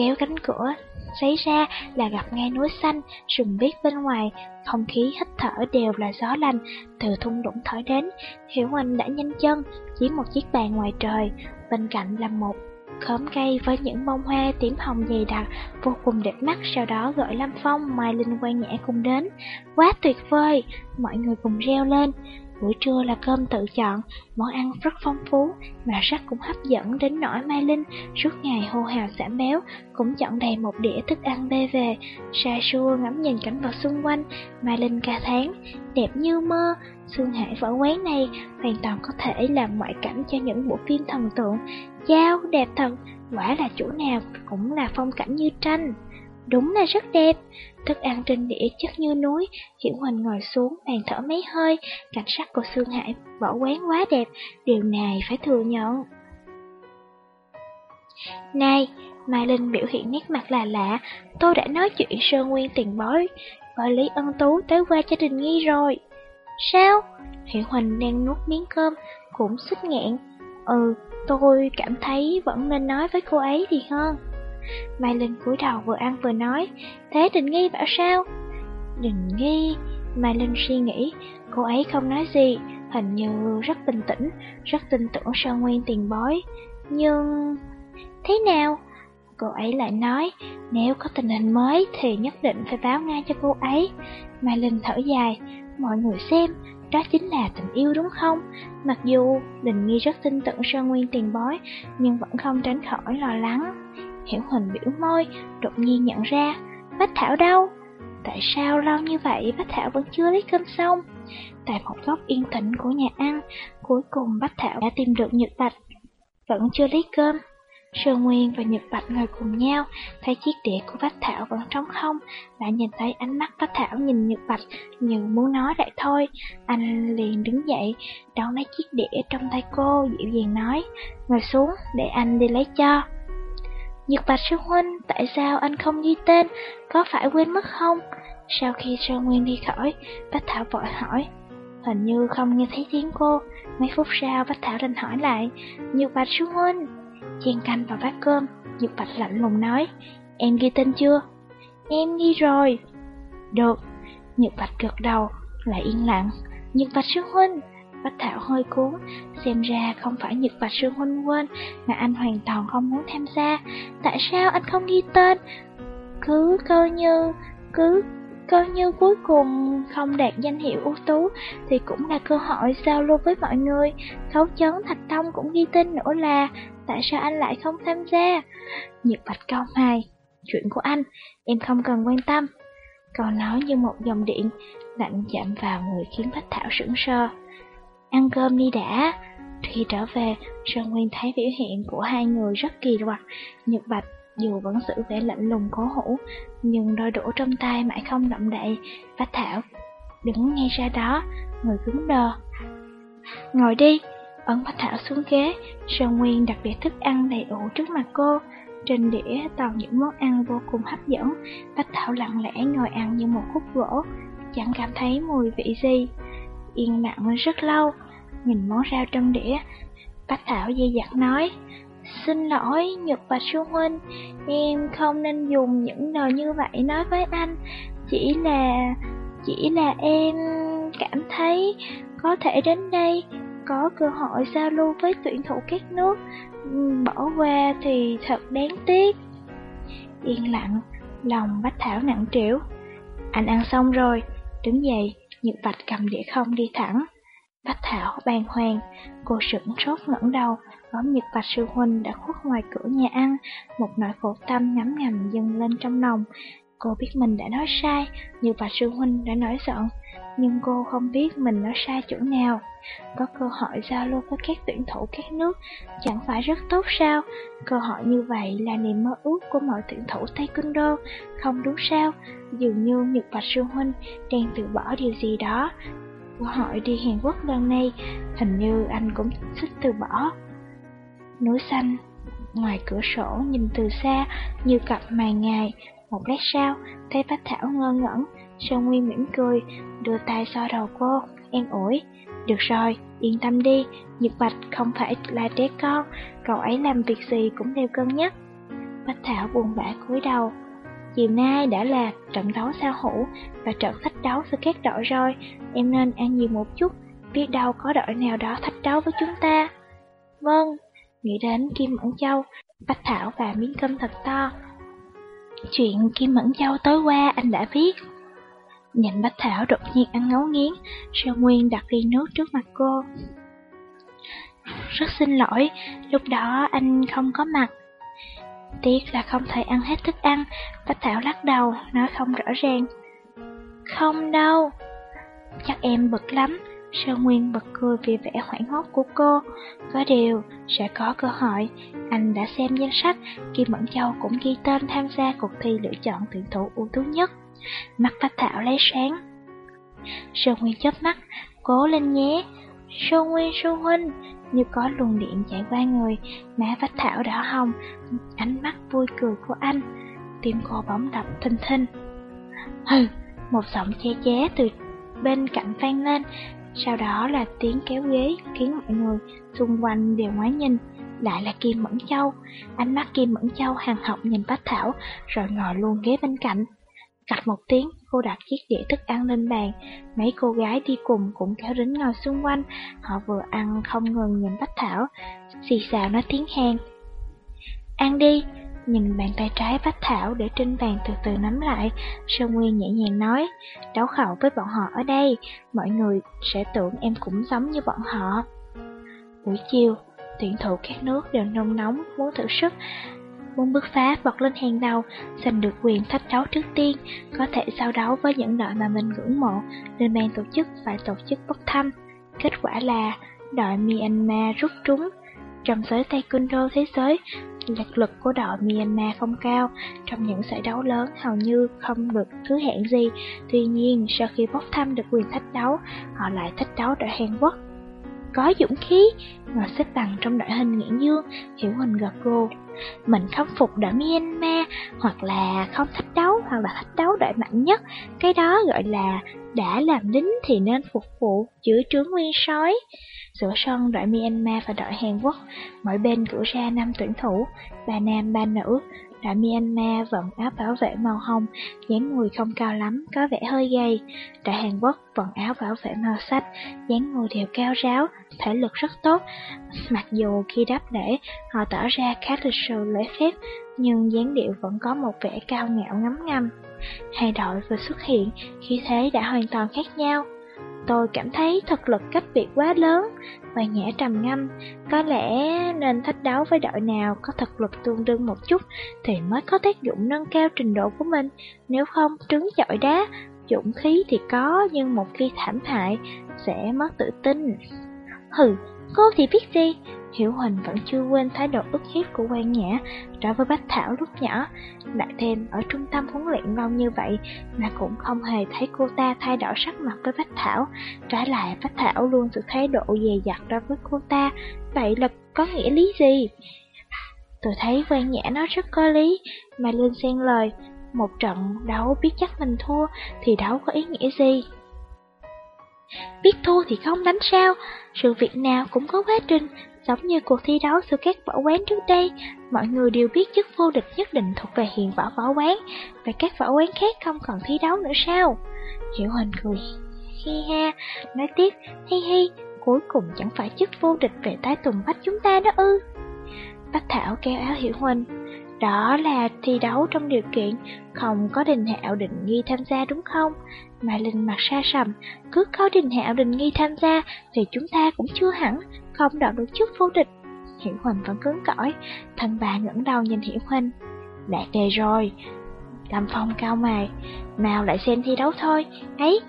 Kéo cánh cửa, Giấy ra là gặp ngay núi xanh, rừng biếc bên ngoài, không khí hít thở đều là gió lành, từ thung lũng thổi đến. Hiểu Anh đã nhanh chân, chỉ một chiếc bàn ngoài trời, bên cạnh là một khóm cây với những bông hoa tím hồng dày đặc, vô cùng đẹp mắt, sau đó gọi Lâm Phong, Mai Linh quan nhẹ cùng đến. Quá tuyệt vời, mọi người cùng reo lên. Buổi trưa là cơm tự chọn, món ăn rất phong phú, mà sắc cũng hấp dẫn đến nỗi Mai Linh suốt ngày hô hào giảm béo, cũng chọn đầy một đĩa thức ăn bê về. Sa sua ngắm nhìn cảnh vật xung quanh, Mai Linh ca tháng, đẹp như mơ. Sương Hải võ quán này hoàn toàn có thể làm ngoại cảnh cho những bộ phim thần tượng. Chao, đẹp thật, quả là chỗ nào cũng là phong cảnh như tranh. Đúng là rất đẹp. Thức ăn trên đĩa chất như núi, Hiển Huỳnh ngồi xuống, bàn thở mấy hơi, cảnh sắc của Sương Hải bỏ quán quá đẹp, điều này phải thừa nhận. Này, Mai Linh biểu hiện nét mặt là lạ, tôi đã nói chuyện Sơn Nguyên tiền bối, với Lý Ân Tú tới qua cho Đình Nghi rồi. Sao? Hiển Huỳnh đang nuốt miếng cơm, cũng xích nghẹn. Ừ, tôi cảm thấy vẫn nên nói với cô ấy thì hơn. Mai Linh cúi đầu vừa ăn vừa nói, thế Đình Nghi bảo sao? Đình Nghi, Mai Linh suy nghĩ, cô ấy không nói gì, hình như rất bình tĩnh, rất tin tưởng Sơn Nguyên tiền bối. Nhưng... Thế nào? Cô ấy lại nói, nếu có tình hình mới thì nhất định phải báo ngay cho cô ấy. Mai Linh thở dài, mọi người xem, đó chính là tình yêu đúng không? Mặc dù Đình Nghi rất tin tưởng Sơn Nguyên tiền bối, nhưng vẫn không tránh khỏi lo lắng. Hiểu Huỳnh biểu môi, đột nhiên nhận ra, Bách Thảo đâu? Tại sao lâu như vậy Bách Thảo vẫn chưa lấy cơm xong? Tại một góc yên tĩnh của nhà ăn, cuối cùng Bách Thảo đã tìm được Nhật Bạch, vẫn chưa lấy cơm. Sơn Nguyên và Nhật Bạch ngồi cùng nhau, thấy chiếc đĩa của Bách Thảo vẫn trống không, đã nhìn thấy ánh mắt Bách Thảo nhìn Nhật Bạch như muốn nói lại thôi. Anh liền đứng dậy, đón lấy chiếc đĩa trong tay cô, dịu dàng nói, ngồi xuống để anh đi lấy cho. Nhật Bạch Sư Huynh, tại sao anh không ghi tên, có phải quên mất không? Sau khi Sơn Nguyên đi khỏi, Bách Thảo vội hỏi. Hình như không nghe thấy tiếng cô, mấy phút sau Bách Thảo định hỏi lại, Nhật Bạch Sư Huynh. Chen canh vào bát cơm, Nhật Bạch lạnh lùng nói, em ghi tên chưa? Em ghi rồi. Được, Nhật Bạch gật đầu, lại yên lặng. Nhật Bạch Sư Huynh, Bách Thảo hơi cuốn, xem ra không phải Nhật Bạch Sương Huynh quên, mà anh hoàn toàn không muốn tham gia. Tại sao anh không ghi tên? Cứ coi như, cứ coi như cuối cùng không đạt danh hiệu ưu tú thì cũng là cơ hội giao lưu với mọi người. Khấu chấn Thạch Tông cũng ghi tên nữa là tại sao anh lại không tham gia? Nhật Bạch cao mày, chuyện của anh, em không cần quan tâm. Câu nói như một dòng điện, lạnh chạm vào người khiến Bách Thảo sững sờ. Ăn cơm đi đã. Khi trở về, Sơn Nguyên thấy biểu hiện của hai người rất kỳ quặc. Nhật Bạch dù vẫn giữ vẻ lạnh lùng cố hữu, nhưng đôi đũa trong tay mãi không động đậy. Bách Thảo đứng ngay ra đó, người cứng đờ. Ngồi đi, ấn Bách Thảo xuống ghế, Sơn Nguyên đặt đĩa thức ăn đầy đủ trước mặt cô. Trên đĩa toàn những món ăn vô cùng hấp dẫn, Bách Thảo lặng lẽ ngồi ăn như một khúc gỗ, chẳng cảm thấy mùi vị gì yên lặng rất lâu, nhìn món rau trong đĩa. Bách Thảo dây dặt nói, Xin lỗi, Nhật và Sư Huynh, em không nên dùng những lời như vậy nói với anh. Chỉ là... chỉ là em cảm thấy có thể đến đây có cơ hội giao lưu với tuyển thủ các nước. Bỏ qua thì thật đáng tiếc. Yên lặng, lòng Bách Thảo nặng trĩu. Anh ăn xong rồi, đứng dậy, Nhật vạch cầm đĩa không đi thẳng. Bách Thảo bàng hoàng, cô sững sốt ngẩng đầu, bóng Nhật Bạch sư huynh đã khuất ngoài cửa nhà ăn, một nỗi khổ tâm ngấm ngầm dâng lên trong lòng. Cô biết mình đã nói sai, như bà sư huynh đã nói giận, nhưng cô không biết mình nói sai chỗ nào. Có cơ hội giao lưu với các tuyển thủ các nước, chẳng phải rất tốt sao? Cơ hội như vậy là niềm mơ ước của mọi tuyển thủ taekwondo, không đúng sao? Dường như Nhật Bạch sư huynh đang từ bỏ điều gì đó, cơ hội đi Hàn Quốc lần này, hình như anh cũng thích từ bỏ. Núi xanh, ngoài cửa sổ nhìn từ xa như cặp màn ngày, một lát sau, thấy Bách Thảo ngơ ngẩn, Sơn Nguyên mỉm cười, đưa tay so đầu cô, an ủi. Được rồi, yên tâm đi, Nhật Bạch không phải là trẻ con, cậu ấy làm việc gì cũng đều cân nhắc. Bách Thảo buồn bã cúi đầu, Chiều nay đã là trận đấu sao hữu và trận thách đấu với các đội rồi, em nên ăn nhiều một chút, biết đâu có đội nào đó thách đấu với chúng ta. Vâng, nghĩ đến Kim Mẫn Châu, Bách Thảo và miếng cơm thật to. Chuyện Kim Mẫn Châu tối qua anh đã viết. Nhìn Bách Thảo đột nhiên ăn ngấu nghiến, Sơn Nguyên đặt ly nước trước mặt cô. Rất xin lỗi, lúc đó anh không có mặt. Tiếc là không thể ăn hết thức ăn, Bách Thảo lắc đầu, nói không rõ ràng. Không đâu, chắc em bực lắm. Sơ Nguyên bật cười vì vẻ hoảng hốt của cô. Có điều, sẽ có cơ hội. Anh đã xem danh sách, Kim Mẫn Châu cũng ghi tên tham gia cuộc thi lựa chọn tuyển thủ ưu tú nhất. Mắt Bách Thảo lấy sáng. Sơ Nguyên chớp mắt, cố lên nhé. Sơ Nguyên Sơ Huynh, như có luồng điện chạy qua người, má Bách thảo đỏ hồng, ánh mắt vui cười của anh. Tim cô bỗng đập thình thình. Hừ, một giọng che ché từ bên cạnh vang lên, sau đó là tiếng kéo ghế khiến mọi người xung quanh đều ngoái nhìn. Lại là Kim Mẫn Châu, ánh mắt Kim Mẫn Châu hàng học nhìn Bách Thảo rồi ngồi luôn ghế bên cạnh. Cạch một tiếng, cô đặt chiếc đĩa thức ăn lên bàn. Mấy cô gái đi cùng cũng kéo đến ngồi xung quanh. Họ vừa ăn không ngừng nhìn Bách Thảo, xì xào nói tiếng Hàn. Ăn đi, nhìn bàn tay trái Bách Thảo để trên bàn từ từ nắm lại. Sơn Nguyên nhẹ nhàng nói, đấu khẩu với bọn họ ở đây, mọi người sẽ tưởng em cũng giống như bọn họ. Buổi chiều, tuyển thủ các nước đều nông nóng muốn thử sức muốn bước phá vọt lên hàng đầu, giành được quyền thách đấu trước tiên, có thể giao đấu với những đội mà mình ngưỡng mộ, nên ban tổ chức phải tổ chức bốc thăm. Kết quả là đội Myanmar rút trúng. Trong giới taekwondo thế giới, lực lực của đội Myanmar không cao, trong những giải đấu lớn hầu như không được thứ hạng gì. Tuy nhiên, sau khi bốc thăm được quyền thách đấu, họ lại thách đấu đội Hàn Quốc. Có dũng khí, ngồi xếp bằng trong đội hình nghiễn dương, hiểu hình gật gù. Mình không phục đội Myanmar, hoặc là không thách đấu, hoặc là thách đấu đội mạnh nhất. Cái đó gọi là đã làm lính thì nên phục vụ, giữa trướng nguyên sói. Giữa sân đội Myanmar và đội Hàn Quốc, mỗi bên cử ra năm tuyển thủ, ba nam ba nữ, Đội Myanmar vận áo bảo vệ màu hồng, dáng người không cao lắm, có vẻ hơi gầy. Đội Hàn Quốc vận áo bảo vệ màu xanh, dáng người đều cao ráo, thể lực rất tốt. Mặc dù khi đáp lễ, họ tỏ ra khá lịch sự lễ phép, nhưng dáng điệu vẫn có một vẻ cao ngạo ngấm ngầm. Hai đội vừa xuất hiện, khí thế đã hoàn toàn khác nhau. Tôi cảm thấy thực lực cách biệt quá lớn, và nhã trầm ngâm, có lẽ nên thách đấu với đội nào có thực lực tương đương một chút thì mới có tác dụng nâng cao trình độ của mình, nếu không trứng chọi đá, dũng khí thì có nhưng một khi thảm hại sẽ mất tự tin. Hừ, cô thì biết gì, Hiểu Huỳnh vẫn chưa quên thái độ ức hiếp của quan nhã đối với Bách Thảo lúc nhỏ, lại thêm ở trung tâm huấn luyện lâu như vậy mà cũng không hề thấy cô ta thay đổi sắc mặt với Bách Thảo. Trái lại Bách Thảo luôn sự thái độ dè dặt đối với cô ta, vậy là có nghĩa lý gì? Tôi thấy quan nhã nói rất có lý, mà lên xen lời, một trận đấu biết chắc mình thua thì đấu có ý nghĩa gì? Biết thua thì không đánh sao, sự việc nào cũng có quá trình, Giống như cuộc thi đấu giữa các võ quán trước đây, mọi người đều biết chức vô địch nhất định thuộc về hiện võ võ quán, và các võ quán khác không còn thi đấu nữa sao? Hiểu Hình cười, hi ha, nói tiếp, hi hi, cuối cùng chẳng phải chức vô địch về tái tùng bách chúng ta đó ư. Bách Thảo kéo áo Hiểu Huỳnh, đó là thi đấu trong điều kiện không có Đình Hạo Định Nghi tham gia đúng không? Mà Linh mặt xa sầm, cứ có Đình Hạo Định Nghi tham gia thì chúng ta cũng chưa hẳn không đoạt được chức vô địch. Hiểu Huỳnh vẫn cứng cỏi, thân bà ngẩng đầu nhìn Hiểu Huỳnh. Đạt đề rồi. Lâm Phong cao mày, nào lại xem thi đấu thôi, ấy,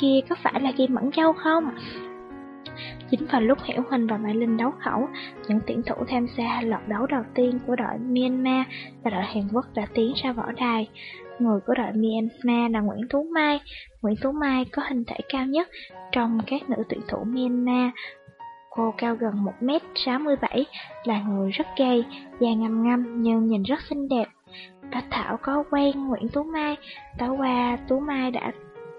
kia có phải là Kim Mẫn Châu không? Chính vào lúc Hiểu Huỳnh và Mai Linh đấu khẩu, những tuyển thủ tham gia lọt đấu đầu tiên của đội Myanmar và đội Hàn Quốc đã tiến ra võ đài. Người của đội Myanmar là Nguyễn Tú Mai. Nguyễn Tú Mai có hình thể cao nhất trong các nữ tuyển thủ Myanmar. Cô cao gần 1m67, là người rất gầy, da ngăm ngăm nhưng nhìn rất xinh đẹp. Bạch Thảo có quen Nguyễn Tú Mai, tối qua Tú Mai đã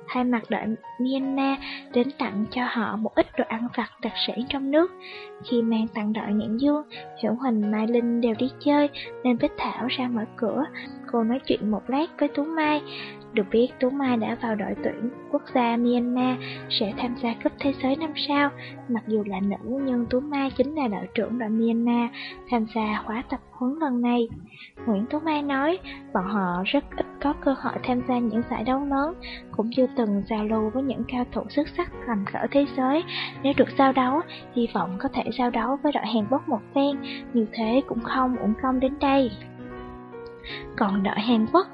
thay mặt đội Myanmar đến tặng cho họ một ít đồ ăn vặt đặc sản trong nước. Khi mang tặng đội Nhãn Dương, Hiểu Huỳnh Mai Linh đều đi chơi nên Bích Thảo ra mở cửa. Cô nói chuyện một lát với Tú Mai. Được biết Tú Mai đã vào đội tuyển quốc gia Myanmar sẽ tham gia cúp thế giới năm sau. Mặc dù là nữ nhưng Tú Mai chính là đội trưởng đội Myanmar tham gia khóa tập huấn lần này. Nguyễn Tú Mai nói bọn họ rất ít có cơ hội tham gia những giải đấu lớn, cũng chưa từng giao lưu với những cao thủ xuất sắc tầm cỡ thế giới. Nếu được giao đấu, hy vọng có thể giao đấu với đội Hàn Quốc một phen, như thế cũng không uổng công đến đây. Còn đội Hàn Quốc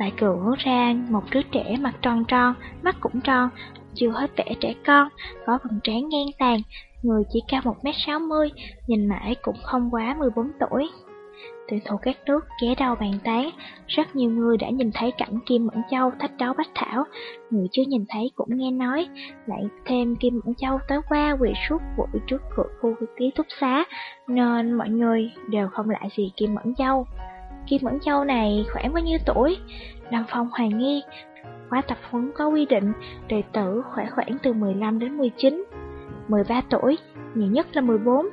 lại cử ra một đứa trẻ mặt tròn tròn, mắt cũng tròn, chưa hết vẻ trẻ con, có phần trán ngang tàn, người chỉ cao 1m60, nhìn mãi cũng không quá 14 tuổi. Tuyển thủ các nước ghé đầu bàn tán, rất nhiều người đã nhìn thấy cảnh Kim Mẫn Châu thách đấu Bách Thảo, người chưa nhìn thấy cũng nghe nói, lại thêm Kim Mẫn Châu tới qua quỳ suốt bụi trước cửa khu ký túc xá, nên mọi người đều không lại gì Kim Mẫn Châu. Kim Mẫn Châu này khoảng bao nhiêu tuổi? Lâm Phong hoài nghi, khóa tập huấn có quy định đệ tử khoảng khoảng từ 15 đến 19, 13 tuổi, nhiều nhất là 14.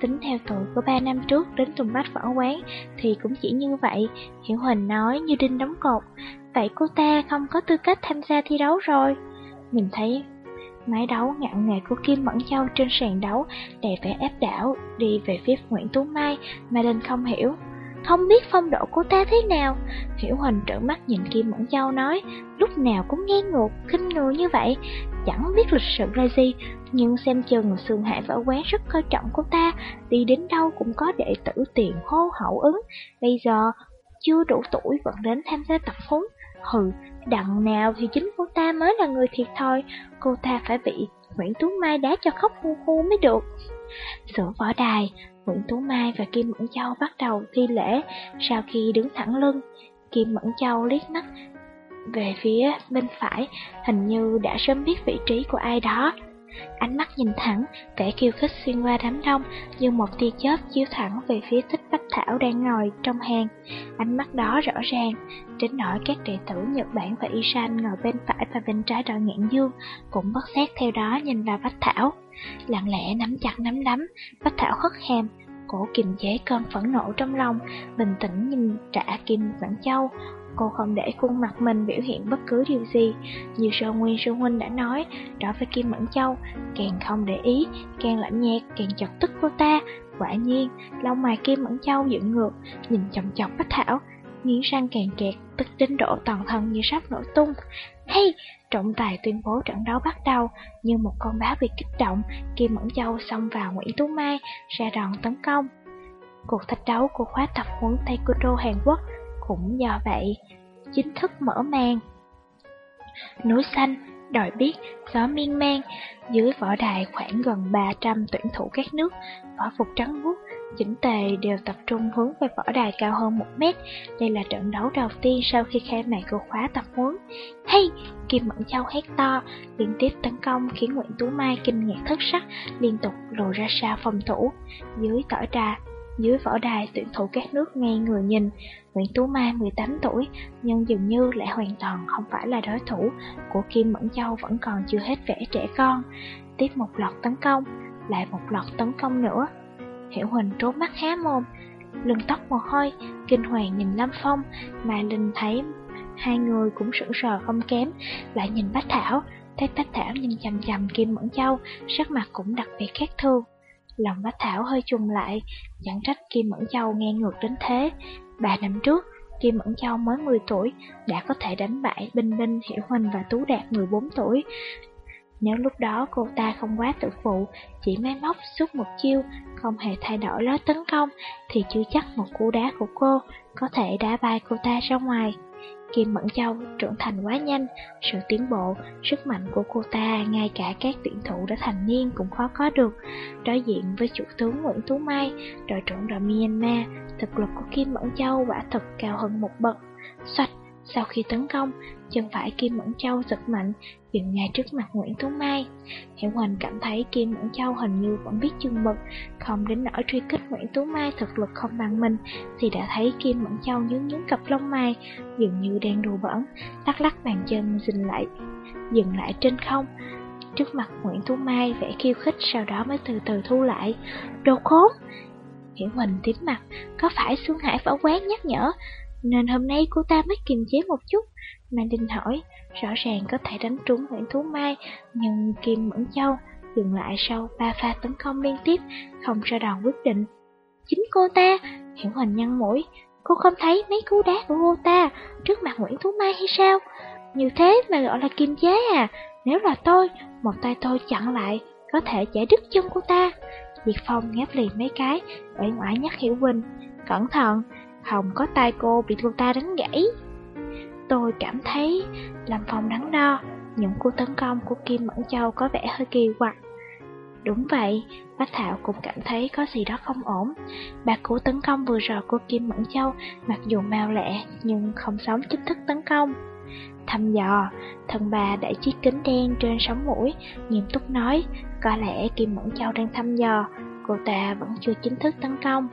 Tính theo tuổi của 3 năm trước đến Tùng Bách Võ Quán thì cũng chỉ như vậy, Hiểu Huỳnh nói như đinh đóng cột. Vậy cô ta không có tư cách tham gia thi đấu rồi. Mình thấy máy đấu ngạo nghề của Kim Mẫn Châu trên sàn đấu đè vẻ ép đảo đi về phía Nguyễn Tú Mai mà Linh không hiểu. Không biết phong độ của ta thế nào. Hiểu Huỳnh trợn mắt nhìn Kim Mẫn Châu nói Lúc nào cũng nghe ngược, khinh người như vậy. Chẳng biết lịch sự là gì Nhưng xem chừng Sương Hải võ quán rất coi trọng cô ta Đi đến đâu cũng có đệ tử tiền hô hậu ứng. Bây giờ chưa đủ tuổi vẫn đến tham gia tập huấn. Hừ, đằng nào thì chính cô ta mới là người thiệt thòi. Cô ta phải bị Nguyễn Tú Mai đá cho khóc hu hu mới được. Sửa võ đài, Nguyễn Tú Mai và Kim Mẫn Châu bắt đầu thi lễ, sau khi đứng thẳng lưng, Kim Mẫn Châu liếc mắt về phía bên phải, hình như đã sớm biết vị trí của ai đó. Ánh mắt nhìn thẳng, vẻ kiêu khích xuyên qua đám đông, như một tia chớp chiếu thẳng về phía thích Bách Thảo đang ngồi trong hàng. Ánh mắt đó rõ ràng, đến nỗi các đệ tử Nhật Bản và Isan ngồi bên phải và bên trái đội ngạn dương, cũng bất xét theo đó nhìn vào Bách Thảo. Lặng lẽ nắm chặt nắm đấm, Bách Thảo hất hàm, cổ kiềm chế cơn phẫn nộ trong lòng, bình tĩnh nhìn trả Kim Quảng Châu. Cô không để khuôn mặt mình biểu hiện bất cứ điều gì. Như Sơ Nguyên Sư Huynh đã nói, đối với Kim Mẫn Châu, càng không để ý, càng lạnh nhạt, càng chọc tức cô ta. Quả nhiên, lông mày Kim Mẫn Châu dựng ngược, nhìn chậm chọc Bách Thảo, nghiến răng càng kẹt, tức đến độ toàn thân như sắp nổ tung. Hey, trọng tài tuyên bố trận đấu bắt đầu, như một con báo bị kích động, Kim Mẫn Châu xông vào Nguyễn Tú Mai, ra đòn tấn công. Cuộc thách đấu của khóa tập huấn Taekwondo Hàn Quốc cũng do vậy, chính thức mở màn. Núi xanh, đòi biết, gió miên man, dưới võ đài khoảng gần 300 tuyển thủ các nước, võ phục trắng vuốt, chỉnh tề đều tập trung hướng về võ đài cao hơn một mét. Đây là trận đấu đầu tiên sau khi khai mạc cuộc khóa tập huấn. Hey! Kim Mẫn Châu hét to, liên tiếp tấn công khiến Nguyễn Tú Mai kinh ngạc thất sắc, liên tục lùi ra xa phòng thủ. Dưới tỏ ra, dưới võ đài tuyển thủ các nước ngay người nhìn, Nguyễn Tú Mai 18 tuổi, nhưng dường như lại hoàn toàn không phải là đối thủ của Kim Mẫn Châu vẫn còn chưa hết vẻ trẻ con. Tiếp một loạt tấn công, lại một loạt tấn công nữa. Hiểu Huỳnh trốn mắt há mồm, lưng tóc mồ hôi, kinh hoàng nhìn Lâm Phong, Mai Linh thấy hai người cũng sững sờ không kém, lại nhìn Bách Thảo, thấy Bách Thảo nhìn chầm chầm Kim Mẫn Châu, sắc mặt cũng đặc biệt khác thường. Lòng Bách Thảo hơi trùng lại, chẳng trách Kim Mẫn Châu nghe ngược đến thế. Ba năm trước, Kim Mẫn Châu mới 10 tuổi, đã có thể đánh bại Binh Binh, Hiểu Huỳnh và Tú Đạt 14 tuổi. Nếu lúc đó cô ta không quá tự phụ, chỉ máy móc suốt một chiêu, không hề thay đổi lối tấn công, thì chưa chắc một cú đá của cô có thể đá bay cô ta ra ngoài. Kim Mẫn Châu trưởng thành quá nhanh, sự tiến bộ, sức mạnh của cô ta ngay cả các tuyển thủ đã thành niên cũng khó có được. Đối diện với chủ tướng Nguyễn Tú Mai, đội trưởng đội Myanmar, thực lực của Kim Mẫn Châu quả thật cao hơn một bậc. Xoạch, sau khi tấn công, chân phải Kim Mẫn Châu giật mạnh, dừng ngay trước mặt Nguyễn Tú Mai. Hiểu Hoành cảm thấy Kim Mẫn Châu hình như vẫn biết chừng mực, không đến nỗi truy kích Nguyễn Tú Mai thực lực không bằng mình, thì đã thấy Kim Mẫn Châu nhướng nhướng cặp lông mai, dường như đang đùa bẩn, lắc lắc bàn chân dừng lại, dừng lại trên không. Trước mặt Nguyễn Tú Mai vẽ khiêu khích sau đó mới từ từ thu lại. Đồ khốn! Hiểu Huỳnh tím mặt, có phải Xuân Hải phá quán nhắc nhở, nên hôm nay cô ta mới kiềm chế một chút. Mang Đinh hỏi, rõ ràng có thể đánh trúng Nguyễn Thú Mai, nhưng Kim Mẫn Châu dừng lại sau ba pha tấn công liên tiếp, không ra đòn quyết định. Chính cô ta, Hiểu hình nhăn mũi, cô không thấy mấy cú đá của cô ta trước mặt Nguyễn Thú Mai hay sao? Như thế mà gọi là kiềm chế à, nếu là tôi, một tay tôi chặn lại, có thể chảy đứt chân cô ta. Diệt Phong ngáp liền mấy cái, ở ngoại nhắc Hiểu Quỳnh. cẩn thận, Hồng có tay cô bị cô ta đánh gãy. Tôi cảm thấy làm phòng đắn đo, những cú tấn công của Kim Mẫn Châu có vẻ hơi kỳ quặc. Đúng vậy, Bách Thảo cũng cảm thấy có gì đó không ổn. Ba cú tấn công vừa rồi của Kim Mẫn Châu mặc dù mau lẹ nhưng không sống chính thức tấn công. Thăm dò, thần bà đẩy chiếc kính đen trên sống mũi, nghiêm túc nói, có lẽ Kim Mẫn Châu đang thăm dò, cô ta vẫn chưa chính thức tấn công.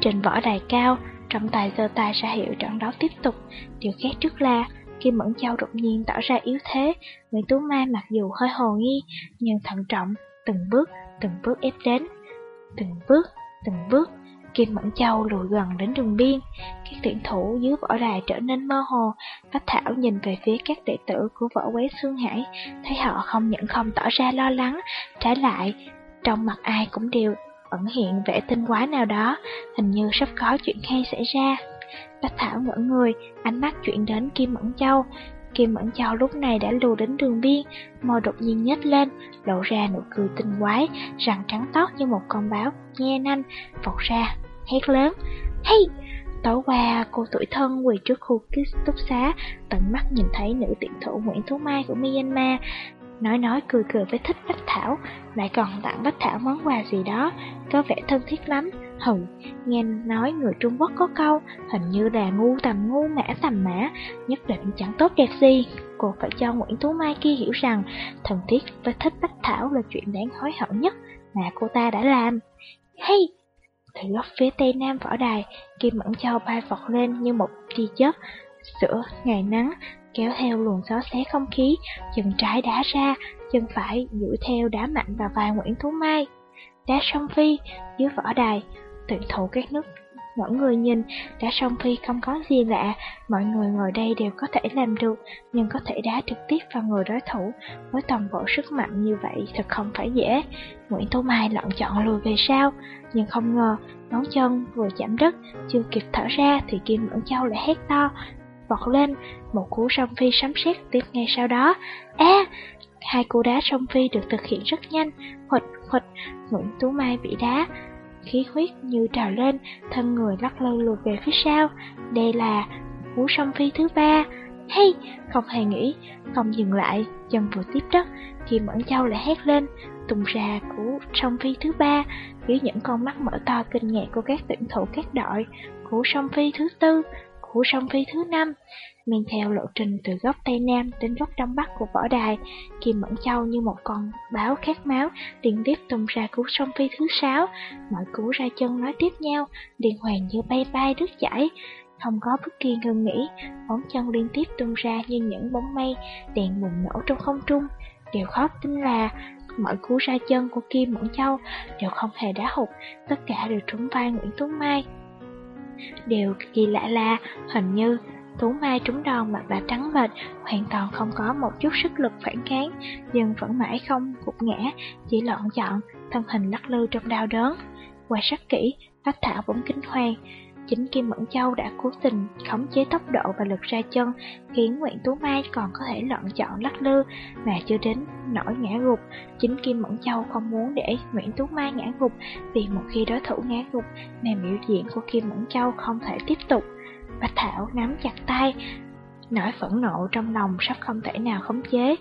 Trên võ đài cao, trọng tài giơ tay ra hiệu trận đấu tiếp tục. Điều khác trước là, Kim Mẫn Châu đột nhiên tỏ ra yếu thế, Nguyễn Tú Mai mặc dù hơi hồ nghi, nhưng thận trọng, từng bước, từng bước ép đến. Từng bước, từng bước, Kim Mẫn Châu lùi gần đến đường biên. Các tuyển thủ dưới võ đài trở nên mơ hồ. Bách Thảo nhìn về phía các đệ tử của võ quế xương Hải, thấy họ không những không tỏ ra lo lắng, trái lại, trong mặt ai cũng đều ẩn hiện vẻ tinh quái nào đó, hình như sắp có chuyện hay xảy ra. Bách Thảo ngỡ người, ánh mắt chuyển đến Kim Mẫn Châu. Kim Mẫn Châu lúc này đã lùi đến đường biên, môi đột nhiên nhếch lên, lộ ra nụ cười tinh quái, răng trắng tóc như một con báo, nhe nanh, vọt ra, hét lớn. Hey! Tối qua, cô tuổi thân quỳ trước khu ký túc xá, tận mắt nhìn thấy nữ tiện thủ Nguyễn Thú Mai của Myanmar, Nói nói cười cười với thích Bách Thảo, lại còn tặng Bách Thảo món quà gì đó, có vẻ thân thiết lắm. Hừ, nghe nói người Trung Quốc có câu, hình như là ngu tầm ngu mã tầm mã, nhất định chẳng tốt đẹp gì. Cô phải cho Nguyễn Tú Mai kia hiểu rằng, thân thiết với thích Bách Thảo là chuyện đáng hối hận nhất mà cô ta đã làm. Hey! Từ góc phía tây nam võ đài, Kim Mẫn Châu bay vọt lên như một tia chớp, sữa ngày nắng, kéo theo luồng gió xé không khí, chân trái đá ra, chân phải duỗi theo đá mạnh vào vai Nguyễn thú Mai. Đá song phi, dưới võ đài, tuyển thủ các nước mỗi người nhìn, đá song phi không có gì lạ, mọi người ngồi đây đều có thể làm được, nhưng có thể đá trực tiếp vào người đối thủ, với toàn bộ sức mạnh như vậy thật không phải dễ. Nguyễn thú Mai lọn chọn lùi về sau, nhưng không ngờ, ngón chân vừa chạm đất, chưa kịp thở ra thì Kim Mẫn Châu lại hét to, vọt lên, một cú song phi sấm sét tiếp ngay sau đó. A! hai cú đá song phi được thực hiện rất nhanh, hụt hụt Nguyễn Tú Mai bị đá, khí huyết như trào lên, thân người lắc lư lùi về phía sau. Đây là cú song phi thứ ba. Hay, không hề nghĩ, không dừng lại, chân vừa tiếp đất, thì Mẫn Châu lại hét lên, tung ra cú song phi thứ ba, dưới những con mắt mở to kinh ngạc của các tuyển thủ các đội. Cú song phi thứ tư, của sông phi thứ năm, men theo lộ trình từ góc Tây Nam đến góc Đông Bắc của võ đài, Kim Mẫn Châu như một con báo khát máu, liên tiếp tung ra cú sông phi thứ sáu, mọi cú ra chân nói tiếp nhau, liên hoàn như bay bay đứt chảy, không có bất kỳ ngừng nghỉ, bóng chân liên tiếp tung ra như những bóng mây, đèn bùng nổ trong không trung. Điều khó tin là mọi cú ra chân của Kim Mẫn Châu đều không hề đá hụt, tất cả đều trúng vai Nguyễn tuấn Mai. Điều kỳ lạ là, hình như Tú Mai trúng đòn mặt đã trắng bệch, hoàn toàn không có một chút sức lực phản kháng, nhưng vẫn mãi không gục ngã, chỉ loạn chọn, thân hình lắc lư trong đau đớn. Qua sắc kỹ, Bách Thảo vẫn kinh hoàng, Chính Kim Mẫn Châu đã cố tình khống chế tốc độ và lực ra chân, khiến Nguyễn Tú Mai còn có thể lọn chọn lắc lư mà chưa đến nổi ngã gục. Chính Kim Mẫn Châu không muốn để Nguyễn Tú Mai ngã gục vì một khi đối thủ ngã gục mà biểu diễn của Kim Mẫn Châu không thể tiếp tục. Bạch Thảo nắm chặt tay, nỗi phẫn nộ trong lòng sắp không thể nào khống chế.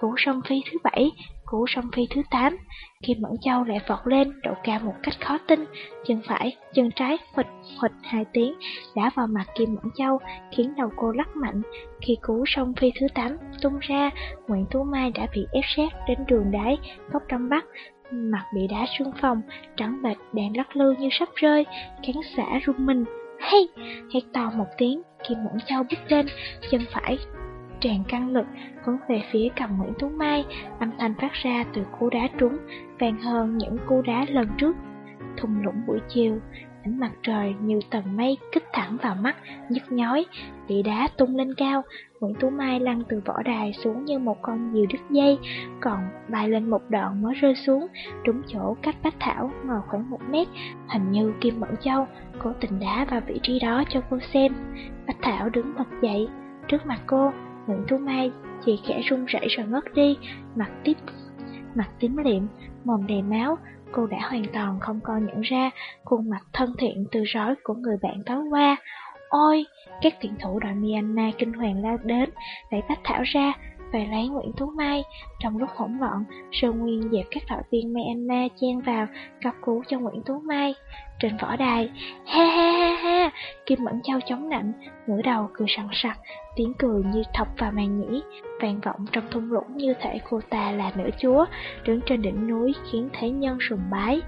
Cú sông phi thứ bảy, cú sông phi thứ tám, Kim Mẫn Châu lại vọt lên độ cao một cách khó tin, chân phải, chân trái hụt hụt hai tiếng đá vào mặt Kim Mẫn Châu, khiến đầu cô lắc mạnh. Khi cú sông phi thứ tám tung ra, Nguyễn Tú Mai đã bị ép sát đến đường đáy, góc đông bắc, mặt bị đá xuống phòng, trắng bệch đang lắc lư như sắp rơi, cán xả rung mình. hey Hét to một tiếng, Kim Mẫn Châu bước lên, chân phải tràn căng lực hướng về phía cầm Nguyễn Tú Mai, âm thanh phát ra từ cú đá trúng, vàng hơn những cú đá lần trước. Thùng lũng buổi chiều, ánh mặt trời như tầng mây kích thẳng vào mắt, nhức nhói, bị đá tung lên cao, Nguyễn Tú Mai lăn từ võ đài xuống như một con diều đứt dây, còn bay lên một đoạn mới rơi xuống, trúng chỗ cách Bách Thảo ngồi khoảng một mét, hình như Kim Mẫn Châu cố tình đá vào vị trí đó cho cô xem. Bách Thảo đứng bật dậy, trước mặt cô, Nguyễn Thu Mai chỉ khẽ run rẩy rồi ngất đi, mặt tím, mặt tím liệm, mồm đầy máu, cô đã hoàn toàn không còn nhận ra khuôn mặt thân thiện từ rói của người bạn tối qua. Ôi, các tuyển thủ đội Myanmar kinh hoàng lao đến, đẩy Bách Thảo ra, và lấy Nguyễn Tú Mai. Trong lúc hỗn loạn, Sơn Nguyên dẹp các đội viên Myanmar chen vào, cấp cứu cho Nguyễn Tú Mai. Trên võ đài, ha ha ha ha, Kim Mẫn Châu chống nạnh, ngửa đầu cười sẵn sặc, tiếng cười như thọc vào màn nhĩ, vang vọng trong thung lũng như thể cô ta là nữ chúa, đứng trên đỉnh núi khiến thế nhân sùng bái.